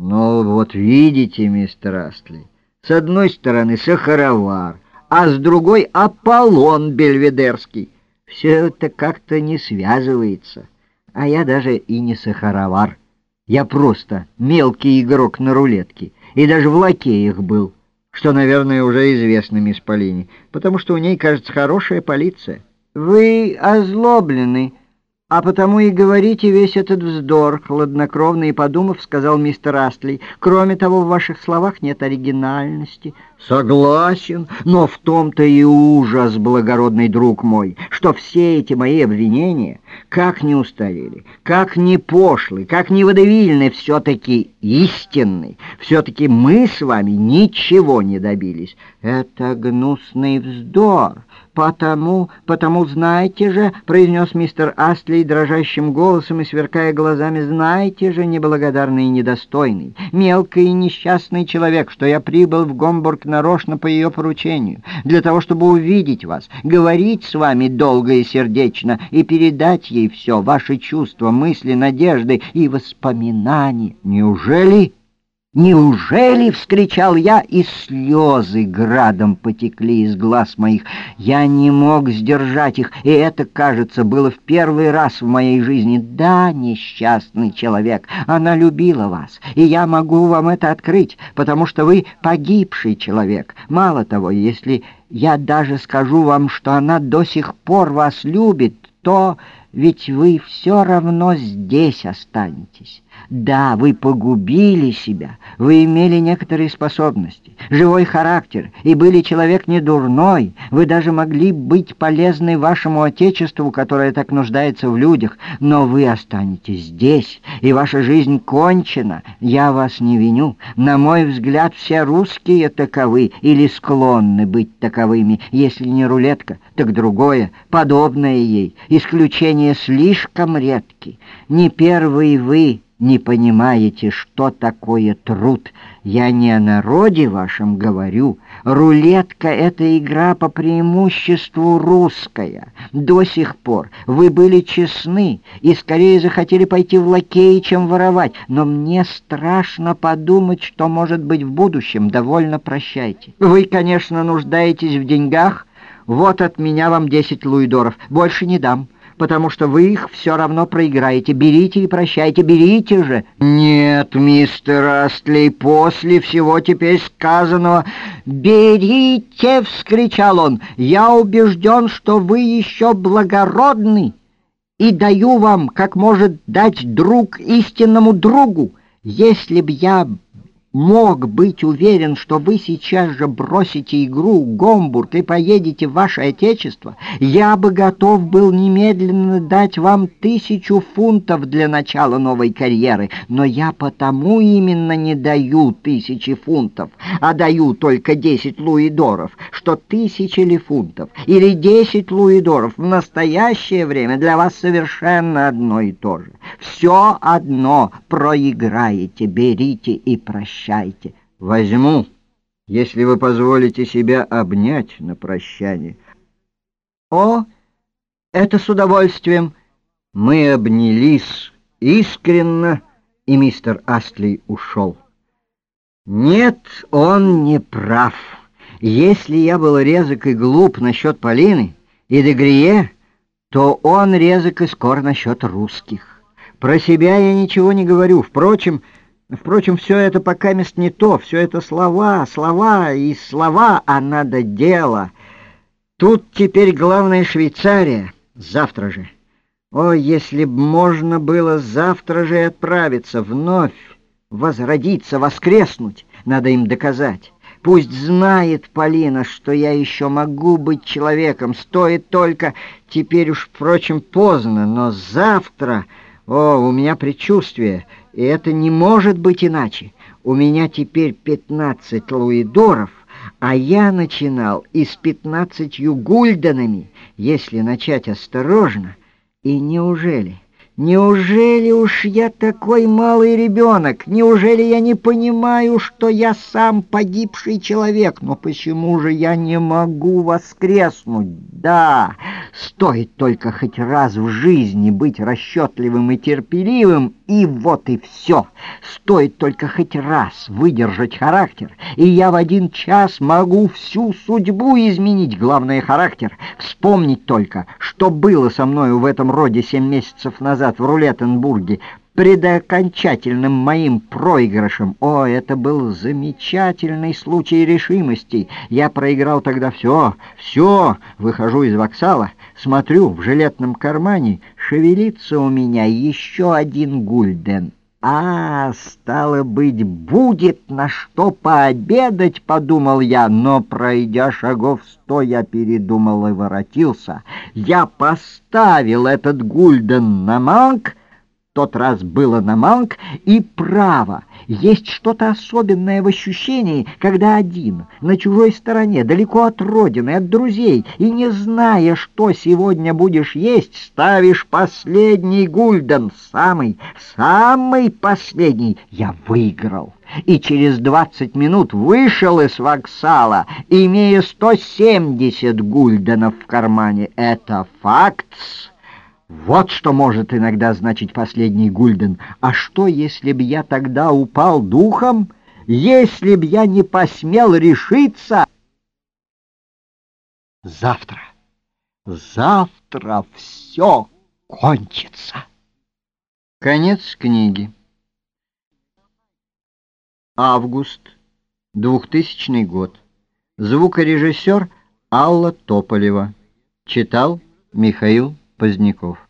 Ну, вот видите, мистер Астли, с одной стороны сахаровар, а с другой Аполлон Бельведерский. Все это как-то не связывается. А я даже и не сахаровар. Я просто мелкий игрок на рулетке, и даже в лакеях был, что, наверное, уже известно мисс Полине, потому что у ней, кажется, хорошая полиция. Вы озлоблены, «А потому и говорите весь этот вздор», — хладнокровно и подумав, сказал мистер Астли. «Кроме того, в ваших словах нет оригинальности». «Согласен, но в том-то и ужас, благородный друг мой, что все эти мои обвинения, как не устарели, как не пошлы, как не водовильны, все-таки истинны. Все-таки мы с вами ничего не добились. Это гнусный вздор». «Потому, потому знаете же», — произнес мистер Астли дрожащим голосом и сверкая глазами, «знаете же, неблагодарный и недостойный, мелкий и несчастный человек, что я прибыл в Гомбург нарочно по ее поручению, для того, чтобы увидеть вас, говорить с вами долго и сердечно и передать ей все, ваши чувства, мысли, надежды и воспоминания. Неужели...» «Неужели?» — вскричал я, и слезы градом потекли из глаз моих. Я не мог сдержать их, и это, кажется, было в первый раз в моей жизни. Да, несчастный человек, она любила вас, и я могу вам это открыть, потому что вы погибший человек. Мало того, если я даже скажу вам, что она до сих пор вас любит, то ведь вы все равно здесь останетесь». Да, вы погубили себя, вы имели некоторые способности, живой характер, и были человек не дурной, вы даже могли быть полезны вашему Отечеству, которое так нуждается в людях, но вы останетесь здесь, и ваша жизнь кончена. Я вас не виню. На мой взгляд, все русские таковы или склонны быть таковыми. Если не рулетка, так другое, подобное ей. Исключения слишком редки. Не первый вы, не понимаете, что такое труд. Я не о народе вашем говорю. Рулетка — это игра по преимуществу русская. До сих пор вы были честны и скорее захотели пойти в лакеи, чем воровать. Но мне страшно подумать, что может быть в будущем. Довольно прощайте. Вы, конечно, нуждаетесь в деньгах. Вот от меня вам десять луидоров. Больше не дам потому что вы их все равно проиграете. Берите и прощайте, берите же. Нет, мистер Астлей, после всего теперь сказанного... «Берите!» — вскричал он. «Я убежден, что вы еще благородны, и даю вам, как может дать друг истинному другу. Если б я мог быть уверен, что вы сейчас же бросите игру Гомбург и поедете в ваше отечество, я бы готов был немедленно дать вам тысячу фунтов для начала новой карьеры, но я потому именно не даю тысячи фунтов, а даю только десять луидоров, что тысячи ли фунтов или десять луидоров в настоящее время для вас совершенно одно и то же. Все одно проиграете, берите и прощайте. Возьму, если вы позволите себя обнять на прощание. О, это с удовольствием. Мы обнялись искренно, и мистер Астли ушел. Нет, он не прав. Если я был резок и глуп насчет Полины и Дегрие, то он резок и скор насчет русских. Про себя я ничего не говорю. Впрочем, Впрочем, все это пока мест не то, все это слова, слова и слова, а надо дело. Тут теперь главная Швейцария, завтра же. О, если б можно было завтра же отправиться, вновь возродиться, воскреснуть, надо им доказать. Пусть знает Полина, что я еще могу быть человеком, стоит только, теперь уж, впрочем, поздно, но завтра... О, у меня предчувствие, и это не может быть иначе. У меня теперь пятнадцать луидоров, а я начинал и с пятнадцатью гульденами, если начать осторожно. И неужели, Неужели уж я такой малый ребенок? Неужели я не понимаю, что я сам погибший человек? Но почему же я не могу воскреснуть? Да, стоит только хоть раз в жизни быть расчетливым и терпеливым, и вот и все. Стоит только хоть раз выдержать характер, и я в один час могу всю судьбу изменить. Главное — характер. Вспомнить только, что было со мною в этом роде семь месяцев назад, в Рулеттенбурге, пред окончательным моим проигрышем. О, это был замечательный случай решимости. Я проиграл тогда все, все. Выхожу из вокзала, смотрю, в жилетном кармане шевелится у меня еще один гульден. «А, стало быть, будет на что пообедать», — подумал я, но, пройдя шагов сто, я передумал и воротился. Я поставил этот гульден на манг, тот раз было на манг, и право. Есть что-то особенное в ощущении, когда один, на чужой стороне, далеко от родины, от друзей, и не зная, что сегодня будешь есть, ставишь последний гульден, самый, самый последний. Я выиграл. И через двадцать минут вышел из воксала, имея сто семьдесят гульденов в кармане. Это факт. Вот что может иногда значить последний гульден. А что, если б я тогда упал духом? Если б я не посмел решиться? Завтра, завтра все кончится. Конец книги. Август, 2000 год. Звукорежиссер Алла Тополева. Читал Михаил Поздняков.